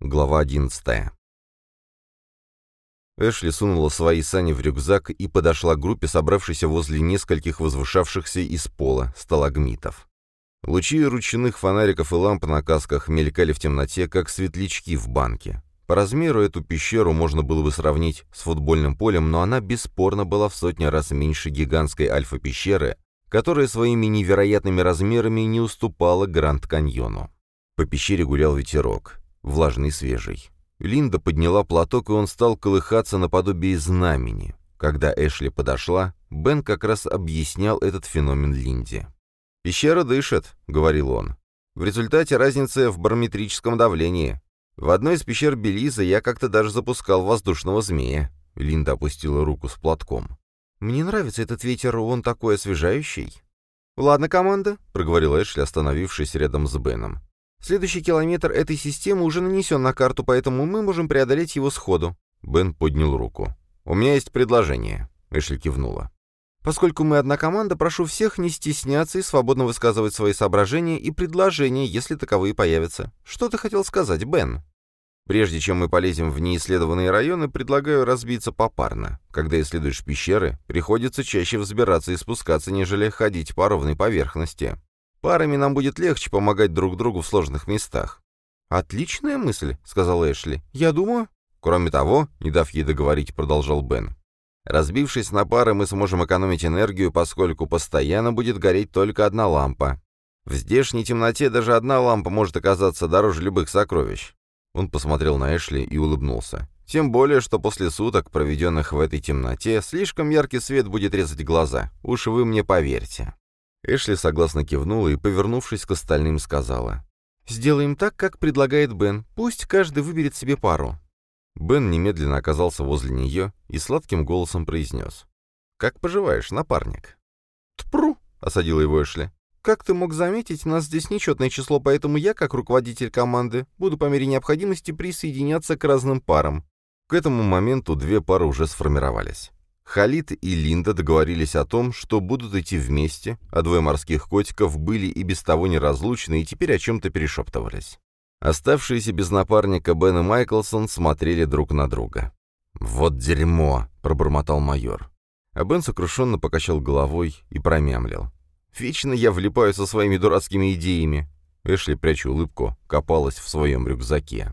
Глава 11. Эшли сунула свои сани в рюкзак и подошла к группе, собравшейся возле нескольких возвышавшихся из пола сталагмитов. Лучи ручных фонариков и ламп на касках мелькали в темноте, как светлячки в банке. По размеру эту пещеру можно было бы сравнить с футбольным полем, но она бесспорно была в сотни раз меньше гигантской альфа-пещеры, которая своими невероятными размерами не уступала Гранд-каньону. По пещере гулял ветерок, влажный и свежий. Линда подняла платок, и он стал колыхаться наподобие знамени. Когда Эшли подошла, Бен как раз объяснял этот феномен Линде. «Пещера дышит», — говорил он. «В результате разницы в барометрическом давлении. В одной из пещер Белиза я как-то даже запускал воздушного змея». Линда опустила руку с платком. «Мне нравится этот ветер, он такой освежающий». «Ладно, команда», — проговорил Эшли, остановившись рядом с Беном. «Следующий километр этой системы уже нанесен на карту, поэтому мы можем преодолеть его сходу». Бен поднял руку. «У меня есть предложение», — Эшли кивнула. «Поскольку мы одна команда, прошу всех не стесняться и свободно высказывать свои соображения и предложения, если таковые появятся. Что ты хотел сказать, Бен?» Прежде чем мы полезем в неисследованные районы, предлагаю разбиться попарно. Когда исследуешь пещеры, приходится чаще взбираться и спускаться, нежели ходить по ровной поверхности. Парами нам будет легче помогать друг другу в сложных местах. «Отличная мысль», — сказал Эшли. «Я думаю...» «Кроме того», — не дав ей договорить, продолжал Бен, «разбившись на пары, мы сможем экономить энергию, поскольку постоянно будет гореть только одна лампа. В здешней темноте даже одна лампа может оказаться дороже любых сокровищ. Он посмотрел на Эшли и улыбнулся. «Тем более, что после суток, проведенных в этой темноте, слишком яркий свет будет резать глаза. Уж вы мне поверьте». Эшли согласно кивнула и, повернувшись к остальным, сказала. «Сделаем так, как предлагает Бен. Пусть каждый выберет себе пару». Бен немедленно оказался возле нее и сладким голосом произнес. «Как поживаешь, напарник?» «Тпру!» — осадила его Эшли. Как ты мог заметить, нас здесь нечетное число, поэтому я, как руководитель команды, буду по мере необходимости присоединяться к разным парам. К этому моменту две пары уже сформировались. Халид и Линда договорились о том, что будут идти вместе, а двое морских котиков были и без того неразлучны и теперь о чем-то перешептывались. Оставшиеся без напарника Бен и Майклсон смотрели друг на друга. «Вот дерьмо!» — пробормотал майор. А Бен сокрушенно покачал головой и промямлил. Вечно я влипаю со своими дурацкими идеями». Эшли, пряча улыбку, копалась в своем рюкзаке.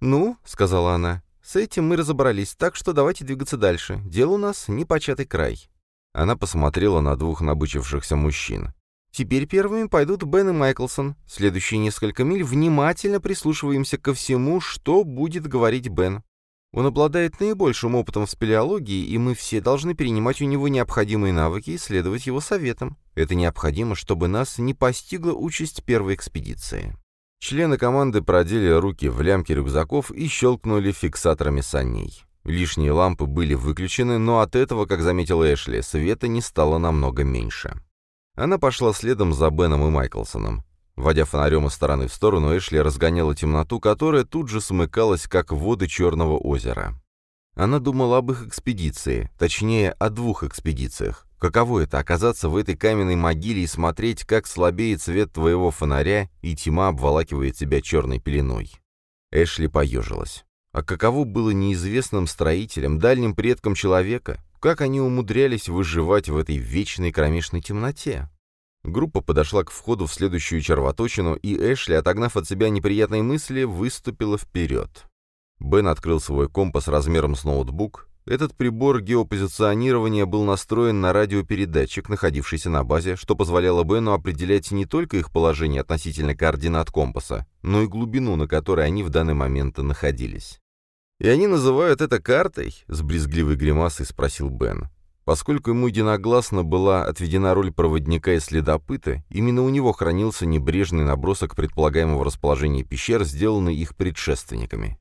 «Ну», — сказала она, — «с этим мы разобрались, так что давайте двигаться дальше. Дело у нас непочатый край». Она посмотрела на двух набычившихся мужчин. «Теперь первыми пойдут Бен и Майклсон. Следующие несколько миль внимательно прислушиваемся ко всему, что будет говорить Бен. Он обладает наибольшим опытом в спелеологии, и мы все должны перенимать у него необходимые навыки и следовать его советам. Это необходимо, чтобы нас не постигла участь первой экспедиции. Члены команды продели руки в лямки рюкзаков и щелкнули фиксаторами саней. Лишние лампы были выключены, но от этого, как заметил Эшли, света не стало намного меньше. Она пошла следом за Беном и Майклсоном. Водя фонарем из стороны в сторону, Эшли разгоняла темноту, которая тут же смыкалась, как воды Черного озера. Она думала об их экспедиции, точнее, о двух экспедициях. Каково это — оказаться в этой каменной могиле и смотреть, как слабеет свет твоего фонаря, и тьма обволакивает тебя черной пеленой? Эшли поежилась. А каково было неизвестным строителям, дальним предкам человека? Как они умудрялись выживать в этой вечной кромешной темноте? Группа подошла к входу в следующую червоточину, и Эшли, отогнав от себя неприятные мысли, выступила вперед. Бен открыл свой компас размером с ноутбук. Этот прибор геопозиционирования был настроен на радиопередатчик, находившийся на базе, что позволяло Бену определять не только их положение относительно координат компаса, но и глубину, на которой они в данный момент находились. «И они называют это картой?» — с брезгливой гримасой спросил Бен. Поскольку ему единогласно была отведена роль проводника и следопыта, именно у него хранился небрежный набросок предполагаемого расположения пещер, сделанный их предшественниками.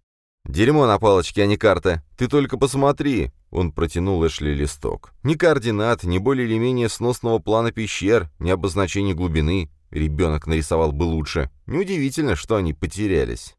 «Дерьмо на палочке, а не карта! Ты только посмотри!» Он протянул Эшли листок. «Ни координат, ни более или менее сносного плана пещер, ни обозначения глубины. Ребенок нарисовал бы лучше. Неудивительно, что они потерялись».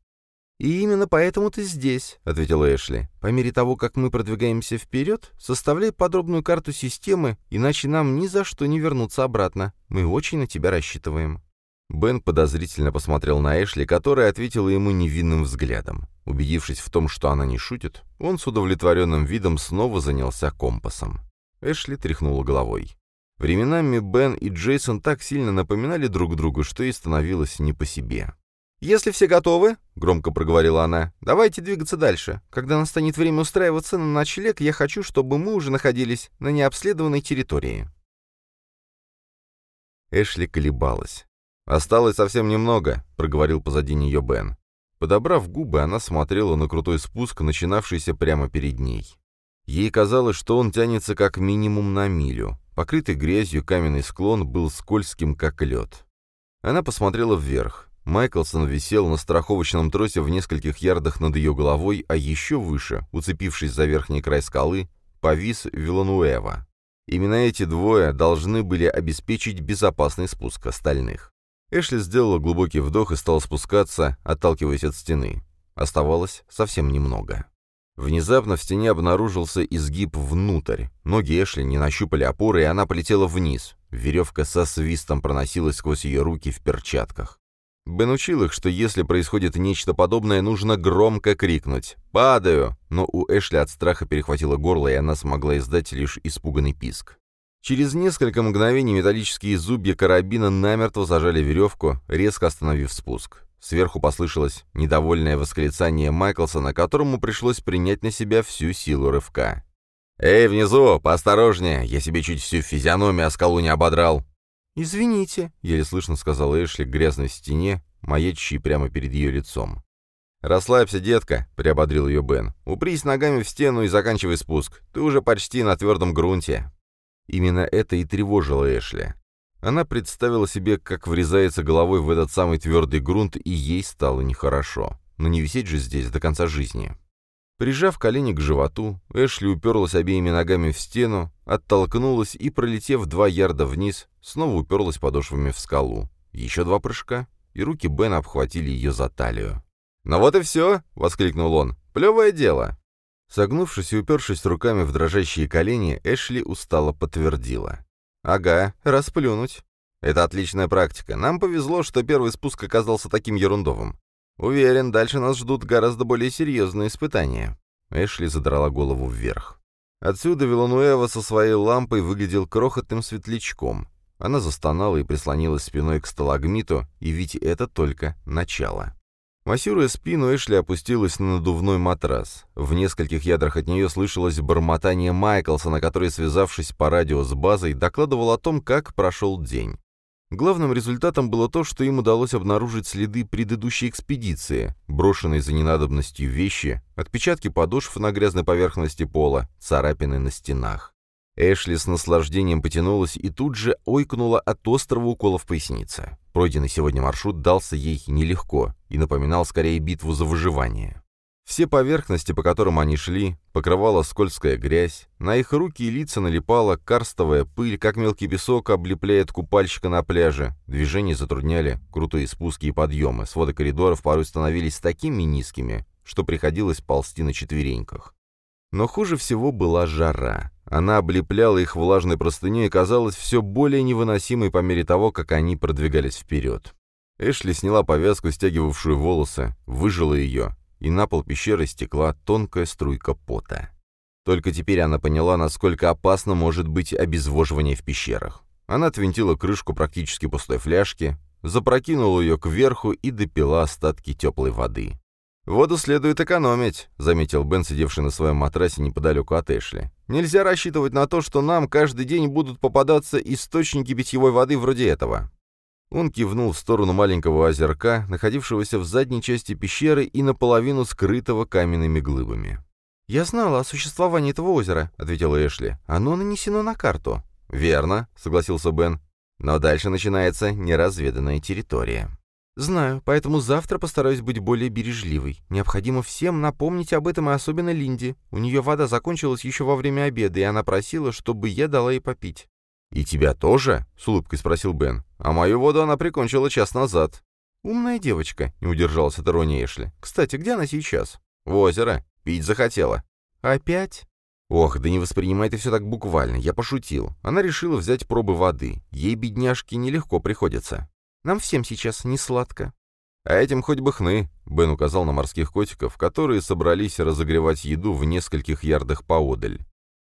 «И именно поэтому ты здесь», — ответила Эшли. «По мере того, как мы продвигаемся вперед, составляй подробную карту системы, иначе нам ни за что не вернуться обратно. Мы очень на тебя рассчитываем». Бен подозрительно посмотрел на Эшли, которая ответила ему невинным взглядом. Убедившись в том, что она не шутит, он с удовлетворенным видом снова занялся компасом. Эшли тряхнула головой. Временами Бен и Джейсон так сильно напоминали друг другу, что ей становилось не по себе. «Если все готовы», — громко проговорила она, — «давайте двигаться дальше. Когда настанет время устраиваться на ночлег, я хочу, чтобы мы уже находились на необследованной территории». Эшли колебалась. «Осталось совсем немного», — проговорил позади нее Бен. Подобрав губы, она смотрела на крутой спуск, начинавшийся прямо перед ней. Ей казалось, что он тянется как минимум на милю. Покрытый грязью каменный склон был скользким, как лед. Она посмотрела вверх. Майклсон висел на страховочном тросе в нескольких ярдах над ее головой, а еще выше, уцепившись за верхний край скалы, повис Вилануэва. Именно эти двое должны были обеспечить безопасный спуск остальных. Эшли сделала глубокий вдох и стала спускаться, отталкиваясь от стены. Оставалось совсем немного. Внезапно в стене обнаружился изгиб внутрь. Ноги Эшли не нащупали опоры, и она полетела вниз. Веревка со свистом проносилась сквозь ее руки в перчатках. Бен учил их, что если происходит нечто подобное, нужно громко крикнуть «Падаю!», но у Эшли от страха перехватило горло, и она смогла издать лишь испуганный писк. Через несколько мгновений металлические зубья карабина намертво зажали веревку, резко остановив спуск. Сверху послышалось недовольное восклицание Майклсона, которому пришлось принять на себя всю силу рывка. «Эй, внизу, поосторожнее, я себе чуть всю физиономию о скалу не ободрал». «Извините», — еле слышно сказала Эшли к грязной стене, маячащей прямо перед ее лицом. «Расслабься, детка», — приободрил ее Бен. «Упрись ногами в стену и заканчивай спуск. Ты уже почти на твердом грунте». Именно это и тревожило Эшли. Она представила себе, как врезается головой в этот самый твердый грунт, и ей стало нехорошо. Но не висеть же здесь до конца жизни. Прижав колени к животу, Эшли уперлась обеими ногами в стену, оттолкнулась и, пролетев два ярда вниз, снова уперлась подошвами в скалу. Еще два прыжка, и руки Бена обхватили ее за талию. «Ну вот и все!» — воскликнул он. «Плевое дело!» Согнувшись и упершись руками в дрожащие колени, Эшли устало подтвердила. «Ага, расплюнуть. Это отличная практика. Нам повезло, что первый спуск оказался таким ерундовым. Уверен, дальше нас ждут гораздо более серьезные испытания». Эшли задрала голову вверх. Отсюда Вилануэва со своей лампой выглядел крохотным светлячком. Она застонала и прислонилась спиной к сталагмиту, и ведь это только начало. Массируя спину, Эшли опустилась на надувной матрас. В нескольких ядрах от нее слышалось бормотание Майклсона, который, связавшись по радио с базой, докладывал о том, как прошел день. Главным результатом было то, что им удалось обнаружить следы предыдущей экспедиции, брошенные за ненадобностью вещи, отпечатки подошв на грязной поверхности пола, царапины на стенах. Эшли с наслаждением потянулась и тут же ойкнула от острого укола в пояснице. Пройденный сегодня маршрут дался ей нелегко и напоминал скорее битву за выживание. Все поверхности, по которым они шли, покрывала скользкая грязь, на их руки и лица налипала карстовая пыль, как мелкий песок облепляет купальщика на пляже. Движения затрудняли крутые спуски и подъемы, своды коридоров порой становились такими низкими, что приходилось ползти на четвереньках. Но хуже всего была жара. Она облепляла их влажной простыней и казалась все более невыносимой по мере того, как они продвигались вперед. Эшли сняла повязку, стягивавшую волосы, выжила ее, и на пол пещеры стекла тонкая струйка пота. Только теперь она поняла, насколько опасно может быть обезвоживание в пещерах. Она отвинтила крышку практически пустой фляжки, запрокинула ее кверху и допила остатки теплой воды. «Воду следует экономить», — заметил Бен, сидевший на своем матрасе неподалеку от Эшли. «Нельзя рассчитывать на то, что нам каждый день будут попадаться источники питьевой воды вроде этого». Он кивнул в сторону маленького озерка, находившегося в задней части пещеры и наполовину скрытого каменными глыбами. «Я знала о существовании этого озера», — ответила Эшли. «Оно нанесено на карту». «Верно», — согласился Бен. «Но дальше начинается неразведанная территория». «Знаю, поэтому завтра постараюсь быть более бережливой. Необходимо всем напомнить об этом, и особенно Линде. У нее вода закончилась еще во время обеда, и она просила, чтобы я дала ей попить». «И тебя тоже?» — с улыбкой спросил Бен. «А мою воду она прикончила час назад». «Умная девочка», — не удержалась от иронии Эшли. «Кстати, где она сейчас?» «В озеро. Пить захотела». «Опять?» «Ох, да не воспринимай ты все так буквально. Я пошутил. Она решила взять пробы воды. Ей, бедняжке, нелегко приходится». Нам всем сейчас не сладко». «А этим хоть бы хны», — Бен указал на морских котиков, которые собрались разогревать еду в нескольких ярдах поодаль.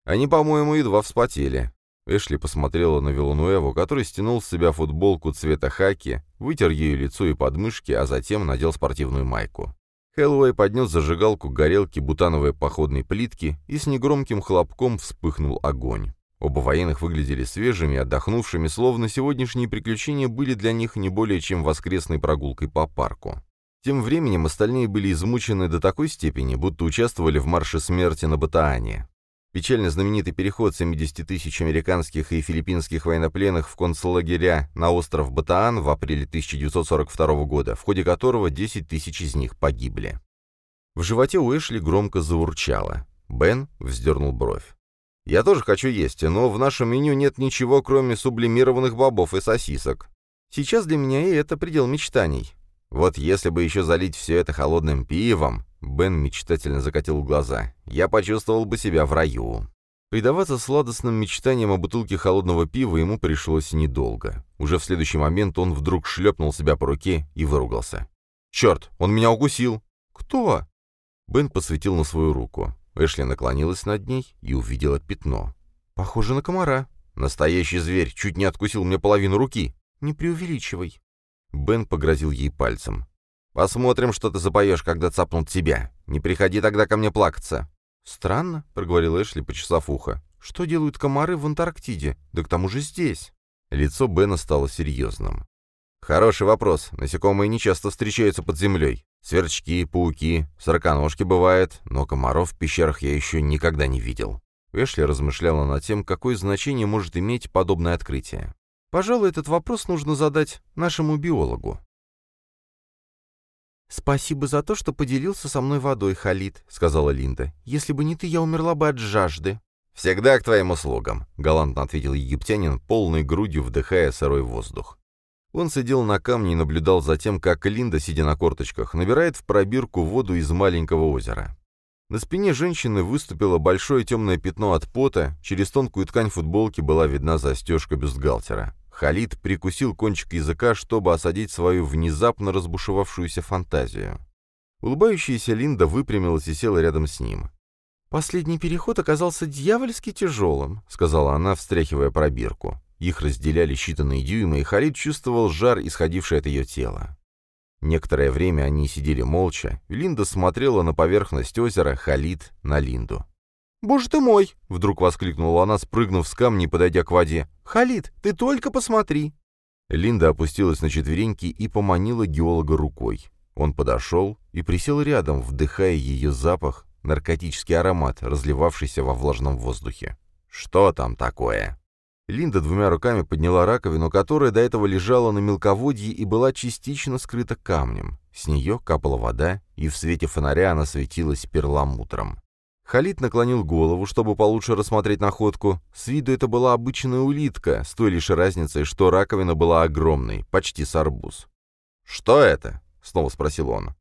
«Они, по-моему, едва вспотели». Эшли посмотрела на Вилануэву, который стянул с себя футболку цвета хаки, вытер ею лицо и подмышки, а затем надел спортивную майку. Хэллоуэй поднес зажигалку к горелке бутановой походной плитки, и с негромким хлопком вспыхнул огонь. Оба военных выглядели свежими, отдохнувшими, словно сегодняшние приключения были для них не более чем воскресной прогулкой по парку. Тем временем остальные были измучены до такой степени, будто участвовали в марше смерти на Батаане. Печально знаменитый переход 70 тысяч американских и филиппинских военнопленных в концлагеря на остров Батаан в апреле 1942 года, в ходе которого 10 тысяч из них погибли. В животе у Эшли громко заурчало. Бен вздернул бровь. Я тоже хочу есть, но в нашем меню нет ничего, кроме сублимированных бобов и сосисок. Сейчас для меня и это предел мечтаний. Вот если бы еще залить все это холодным пивом, Бен мечтательно закатил глаза, я почувствовал бы себя в раю. Предаваться сладостным мечтаниям о бутылке холодного пива ему пришлось недолго. Уже в следующий момент он вдруг шлепнул себя по руке и выругался. «Черт, он меня укусил!» «Кто?» Бен посветил на свою руку. Эшли наклонилась над ней и увидела пятно. «Похоже на комара». «Настоящий зверь чуть не откусил мне половину руки». «Не преувеличивай». Бен погрозил ей пальцем. «Посмотрим, что ты запоешь, когда цапнут тебя. Не приходи тогда ко мне плакаться». «Странно», — проговорил Эшли, почесав ухо. «Что делают комары в Антарктиде? Да к тому же здесь». Лицо Бена стало серьезным. «Хороший вопрос. Насекомые нечасто встречаются под землей. Сверчки, пауки, сороконожки бывает, но комаров в пещерах я еще никогда не видел». Эшли размышляла над тем, какое значение может иметь подобное открытие. «Пожалуй, этот вопрос нужно задать нашему биологу». «Спасибо за то, что поделился со мной водой, Халид», — сказала Линда. «Если бы не ты, я умерла бы от жажды». «Всегда к твоим услугам», — галантно ответил египтянин, полной грудью вдыхая сырой воздух. Он сидел на камне и наблюдал за тем, как Линда, сидя на корточках, набирает в пробирку воду из маленького озера. На спине женщины выступило большое темное пятно от пота, через тонкую ткань футболки была видна застежка бюстгальтера. Халид прикусил кончик языка, чтобы осадить свою внезапно разбушевавшуюся фантазию. Улыбающаяся Линда выпрямилась и села рядом с ним. «Последний переход оказался дьявольски тяжелым», — сказала она, встряхивая пробирку. Их разделяли считанные дюймы, и Халид чувствовал жар, исходивший от ее тела. Некоторое время они сидели молча. Линда смотрела на поверхность озера, Халид — на Линду. «Боже ты мой!» — вдруг воскликнула она, спрыгнув с камня и подойдя к воде. «Халид, ты только посмотри!» Линда опустилась на четвереньки и поманила геолога рукой. Он подошел и присел рядом, вдыхая ее запах, наркотический аромат, разливавшийся во влажном воздухе. «Что там такое?» Линда двумя руками подняла раковину, которая до этого лежала на мелководье и была частично скрыта камнем. С нее капала вода, и в свете фонаря она светилась перламутром. Халид наклонил голову, чтобы получше рассмотреть находку. С виду это была обычная улитка, с той лишь разницей, что раковина была огромной, почти с арбуз. «Что это?» — снова спросил он.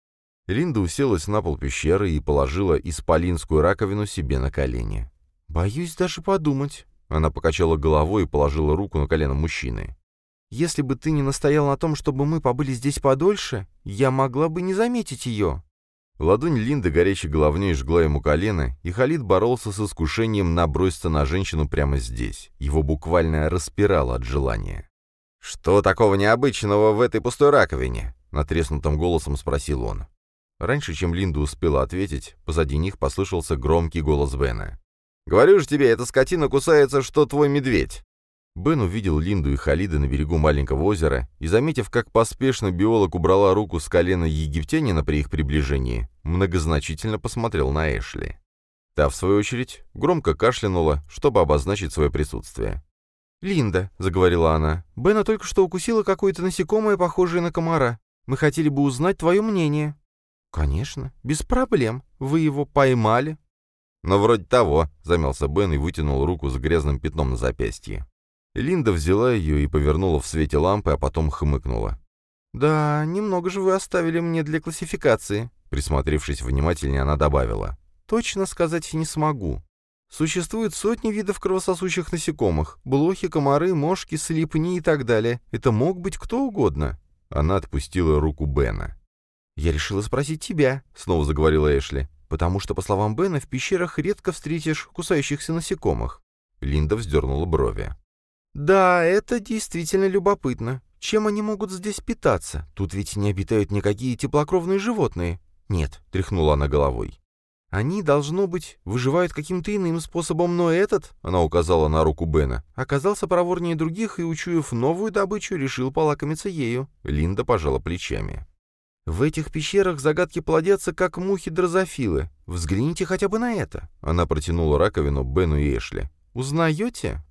Линда уселась на пол пещеры и положила исполинскую раковину себе на колени. «Боюсь даже подумать». Она покачала головой и положила руку на колено мужчины. «Если бы ты не настоял на том, чтобы мы побыли здесь подольше, я могла бы не заметить ее». Ладонь Линды горячей головней жгла ему колено, и Халид боролся с искушением наброситься на женщину прямо здесь. Его буквально распирало от желания. «Что такого необычного в этой пустой раковине?» — натреснутым голосом спросил он. Раньше, чем Линда успела ответить, позади них послышался громкий голос Бена. «Говорю же тебе, эта скотина кусается, что твой медведь!» Бен увидел Линду и Халида на берегу маленького озера и, заметив, как поспешно биолог убрала руку с колена египтянина при их приближении, многозначительно посмотрел на Эшли. Та, в свою очередь, громко кашлянула, чтобы обозначить свое присутствие. «Линда», — заговорила она, — «Бена только что укусила какое-то насекомое, похожее на комара. Мы хотели бы узнать твое мнение». «Конечно, без проблем. Вы его поймали?» «Но вроде того», — замялся Бен и вытянул руку с грязным пятном на запястье. Линда взяла ее и повернула в свете лампы, а потом хмыкнула. «Да, немного же вы оставили мне для классификации», — присмотревшись внимательнее, она добавила. «Точно сказать не смогу. Существует сотни видов кровососущих насекомых. Блохи, комары, мошки, слепни и так далее. Это мог быть кто угодно. Она отпустила руку Бена. «Я решила спросить тебя», — снова заговорила Эшли, «потому что, по словам Бена, в пещерах редко встретишь кусающихся насекомых». Линда вздернула брови. «Да, это действительно любопытно. Чем они могут здесь питаться? Тут ведь не обитают никакие теплокровные животные». «Нет», — тряхнула она головой. «Они, должно быть, выживают каким-то иным способом, но этот, — она указала на руку Бена, — оказался проворнее других и, учуяв новую добычу, решил полакомиться ею». Линда пожала плечами. «В этих пещерах загадки плодятся, как мухи-дрозофилы. Взгляните хотя бы на это». Она протянула раковину Бену и Эшли. «Узнаете?»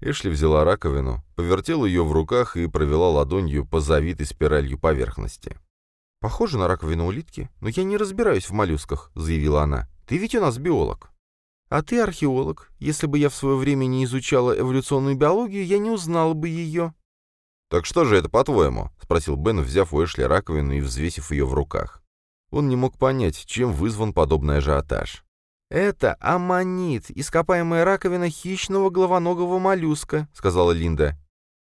Эшли взяла раковину, повертела ее в руках и провела ладонью по завитой спиралью поверхности. «Похоже на раковину улитки, но я не разбираюсь в моллюсках», — заявила она. «Ты ведь у нас биолог». «А ты археолог. Если бы я в свое время не изучала эволюционную биологию, я не узнала бы ее». «Так что же это, по-твоему?» — спросил Бен, взяв у Эшли раковину и взвесив ее в руках. Он не мог понять, чем вызван подобный ажиотаж. «Это аммонит, ископаемая раковина хищного головоногого моллюска», — сказала Линда.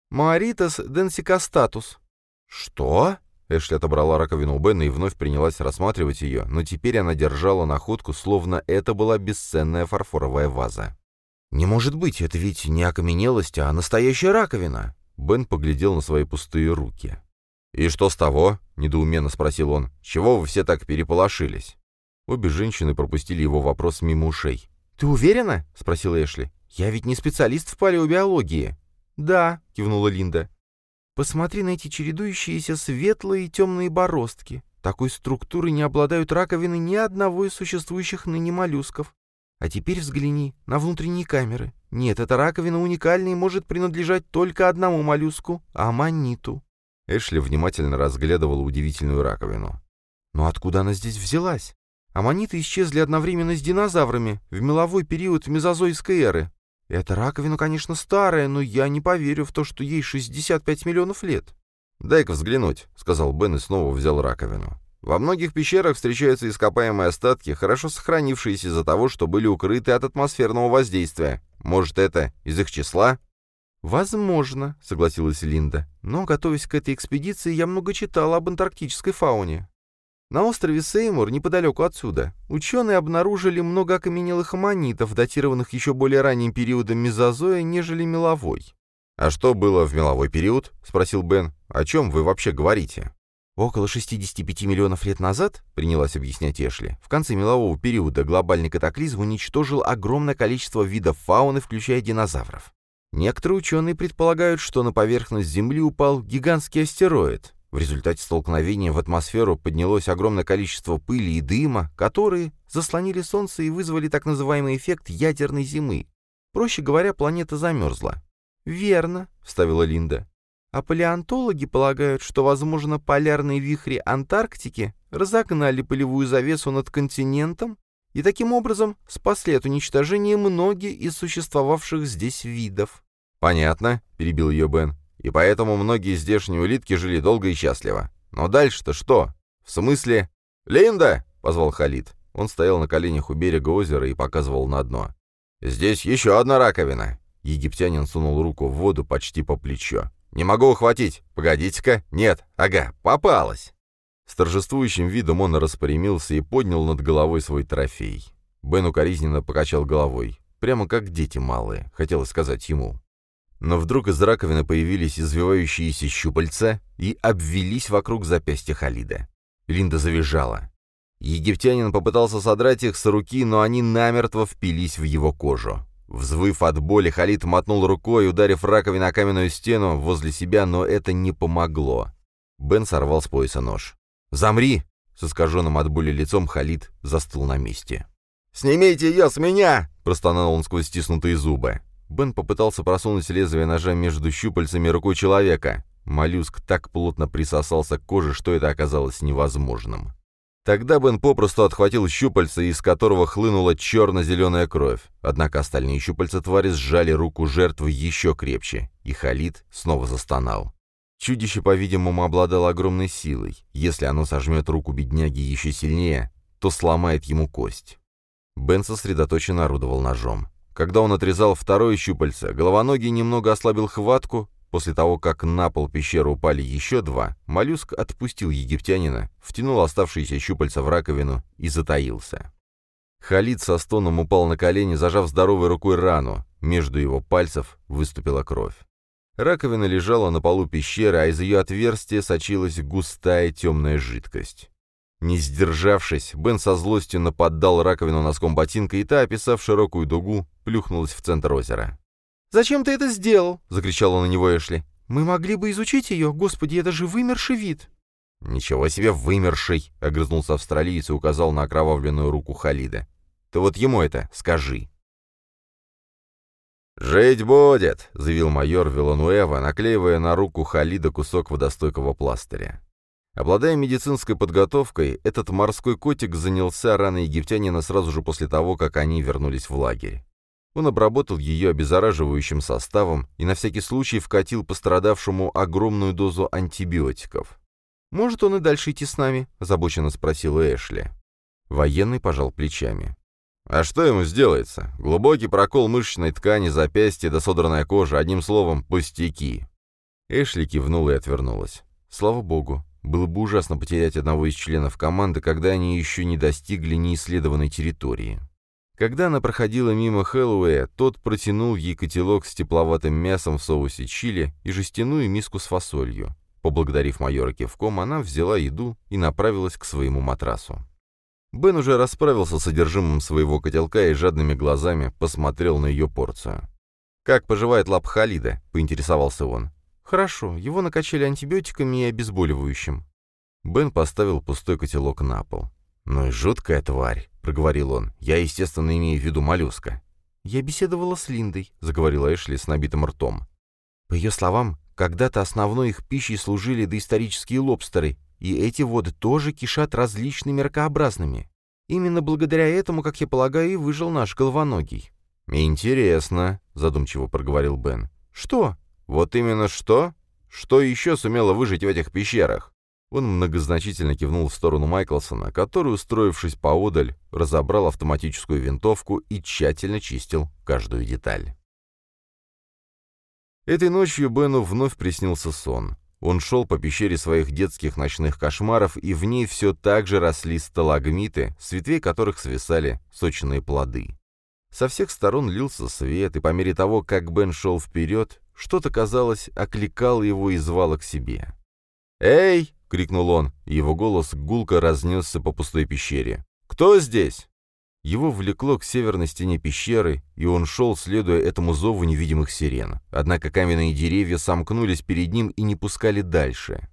«Маоритас денсикостатус». «Что?» Эшли отобрала раковину у Бена и вновь принялась рассматривать ее, но теперь она держала находку, словно это была бесценная фарфоровая ваза. «Не может быть, это ведь не окаменелость, а настоящая раковина!» Бен поглядел на свои пустые руки. «И что с того?» — недоуменно спросил он. «Чего вы все так переполошились?» Обе женщины пропустили его вопрос мимо ушей. «Ты уверена?» — спросила Эшли. «Я ведь не специалист в палеобиологии». «Да», — кивнула Линда. Посмотри на эти чередующиеся светлые и темные бороздки. Такой структурой не обладают раковины ни одного из существующих ныне моллюсков. А теперь взгляни на внутренние камеры. Нет, эта раковина уникальна и может принадлежать только одному моллюску — аммониту. Эшли внимательно разглядывала удивительную раковину. Но откуда она здесь взялась? Аммониты исчезли одновременно с динозаврами в меловой период мезозойской эры. Эта раковина, конечно, старая, но я не поверю в то, что ей 65 миллионов лет. «Дай-ка взглянуть», — сказал Бен и снова взял раковину. «Во многих пещерах встречаются ископаемые остатки, хорошо сохранившиеся из-за того, что были укрыты от атмосферного воздействия. Может, это из их числа?» «Возможно», — согласилась Линда. «Но, готовясь к этой экспедиции, я много читала об антарктической фауне. На острове Сеймур, неподалеку отсюда, ученые обнаружили много окаменелых аммонитов, датированных еще более ранним периодом мезозоя, нежели меловой. «А что было в меловой период?» — спросил Бен. «О чем вы вообще говорите?» Около 65 миллионов лет назад, принялась объяснять Эшли, в конце мелового периода глобальный катаклизм уничтожил огромное количество видов фауны, включая динозавров. Некоторые ученые предполагают, что на поверхность Земли упал гигантский астероид, в результате столкновения в атмосферу поднялось огромное количество пыли и дыма, которые заслонили Солнце и вызвали так называемый эффект ядерной зимы. Проще говоря, планета замерзла. «Верно», — вставила Линда. «А палеонтологи полагают, что, возможно, полярные вихри Антарктики разогнали пылевую завесу над континентом и таким образом спасли от уничтожения многие из существовавших здесь видов». «Понятно», — перебил ее Бен и поэтому многие здешние улитки жили долго и счастливо. Но дальше-то что? В смысле... «Линда!» — позвал Халид. Он стоял на коленях у берега озера и показывал на дно. «Здесь еще одна раковина!» Египтянин сунул руку в воду почти по плечо. «Не могу ухватить! Погодите-ка! Нет! Ага, попалась!» С торжествующим видом он распрямился и поднял над головой свой трофей. Бен укоризненно покачал головой. Прямо как дети малые, хотелось сказать ему. Но вдруг из раковины появились извивающиеся щупальца и обвелись вокруг запястья Халида. Линда завизжала. Египтянин попытался содрать их с руки, но они намертво впились в его кожу. Взвыв от боли, Халид мотнул рукой, ударив раковину о каменную стену возле себя, но это не помогло. Бен сорвал с пояса нож. «Замри!» — с искаженным от боли лицом Халид застыл на месте. «Снимите ее с меня!» — простонал он сквозь стиснутые зубы. Бен попытался просунуть лезвие ножа между щупальцами рукой человека. Моллюск так плотно присосался к коже, что это оказалось невозможным. Тогда Бен попросту отхватил щупальце, из которого хлынула черно-зеленая кровь. Однако остальные щупальца твари сжали руку жертвы еще крепче, и Халид снова застонал. Чудище, по-видимому, обладало огромной силой. Если оно сожмет руку бедняги еще сильнее, то сломает ему кость. Бен сосредоточенно орудовал ножом. Когда он отрезал второе щупальце, головоногий немного ослабил хватку, После того, как на пол пещеры упали еще два, моллюск отпустил египтянина, втянул оставшиеся щупальца в раковину и затаился. Халид со стоном упал на колени, зажав здоровой рукой рану. Между его пальцев выступила кровь. Раковина лежала на полу пещеры, а из ее отверстия сочилась густая темная жидкость. Не сдержавшись, Бен со злостью нападал раковину носком ботинка, и та, описав широкую дугу, плюхнулась в центр озера. «Зачем ты это сделал?» — закричала на него Эшли. «Мы могли бы изучить ее. Господи, это же вымерший вид!» «Ничего себе вымерший!» — огрызнулся австралиец и указал на окровавленную руку Халида. «Ты вот ему это скажи!» «Жить будет!» — заявил майор Вилануэва, наклеивая на руку Халида кусок водостойкого пластыря. Обладая медицинской подготовкой, этот морской котик занялся раной египтянина сразу же после того, как они вернулись в лагерь. Он обработал ее обеззараживающим составом и на всякий случай вкатил пострадавшему огромную дозу антибиотиков. «Может он и дальше идти с нами?» – озабоченно спросила Эшли. Военный пожал плечами. «А что ему сделается? Глубокий прокол мышечной ткани, запястье да содранная кожа, одним словом, пустяки». Эшли кивнула и отвернулась. Слава богу, было бы ужасно потерять одного из членов команды, когда они еще не достигли неисследованной территории. Когда она проходила мимо Хэллоуэя, тот протянул ей котелок с тепловатым мясом в соусе чили и жестяную миску с фасолью. Поблагодарив майора кивком, она взяла еду и направилась к своему матрасу. Бен уже расправился с содержимым своего котелка и жадными глазами посмотрел на ее порцию. «Как поживает лап Халида?» — поинтересовался он. «Хорошо, его накачали антибиотиками и обезболивающим». Бен поставил пустой котелок на пол. «Ну и жуткая тварь», — проговорил он. «Я, естественно, имею в виду моллюска». «Я беседовала с Линдой», — заговорила Эшли с набитым ртом. По ее словам, когда-то основной их пищей служили доисторические лобстеры, и эти воды тоже кишат различными ракообразными. Именно благодаря этому, как я полагаю, и выжил наш головоногий. «Интересно», — задумчиво проговорил Бен. «Что?» «Вот именно что? Что еще сумело выжить в этих пещерах?» Он многозначительно кивнул в сторону Майклсона, который, устроившись поодаль, разобрал автоматическую винтовку и тщательно чистил каждую деталь. Этой ночью Бену вновь приснился сон. Он шел по пещере своих детских ночных кошмаров, и в ней все так же росли сталагмиты, с ветвей которых свисали сочные плоды. Со всех сторон лился свет, и по мере того, как Бен шел вперед, что-то, казалось, окликало его и звало к себе. «Эй!» — крикнул он, и его голос гулко разнесся по пустой пещере. «Кто здесь?» Его влекло к северной стене пещеры, и он шел, следуя этому зову невидимых сирен. Однако каменные деревья сомкнулись перед ним и не пускали дальше.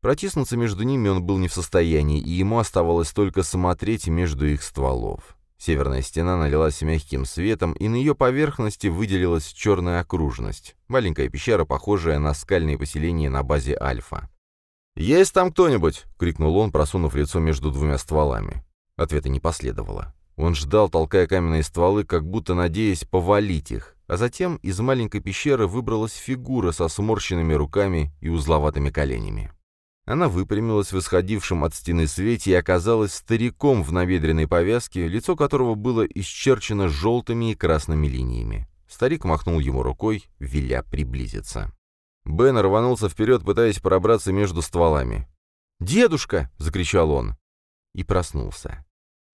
Протиснуться между ними он был не в состоянии, и ему оставалось только смотреть между их стволов. Северная стена налилась мягким светом, и на ее поверхности выделилась черная окружность, маленькая пещера, похожая на скальные поселения на базе Альфа. «Есть там кто-нибудь?» — крикнул он, просунув лицо между двумя стволами. Ответа не последовало. Он ждал, толкая каменные стволы, как будто надеясь повалить их, а затем из маленькой пещеры выбралась фигура со сморщенными руками и узловатыми коленями. Она выпрямилась в исходившем от стены свете и оказалась стариком в набедренной повязке, лицо которого было исчерчено желтыми и красными линиями. Старик махнул ему рукой, веля приблизиться. Бен рванулся вперед, пытаясь пробраться между стволами. «Дедушка!» — закричал он. И проснулся.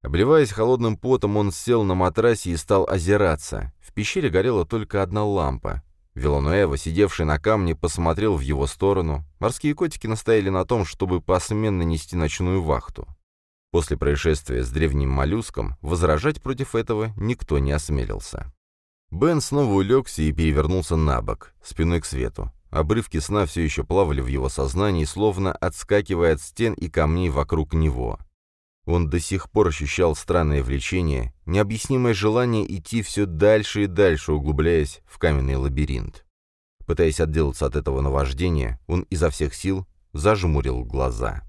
Обливаясь холодным потом, он сел на матрасе и стал озираться. В пещере горела только одна лампа. Вилануэва, сидевший на камне, посмотрел в его сторону. Морские котики настояли на том, чтобы посменно нести ночную вахту. После происшествия с древним моллюском возражать против этого никто не осмелился. Бен снова улегся и перевернулся на бок, спиной к свету. Обрывки сна все еще плавали в его сознании, словно отскакивая от стен и камней вокруг него. Он до сих пор ощущал странное влечение, необъяснимое желание идти все дальше и дальше, углубляясь в каменный лабиринт. Пытаясь отделаться от этого наваждения, он изо всех сил зажмурил глаза.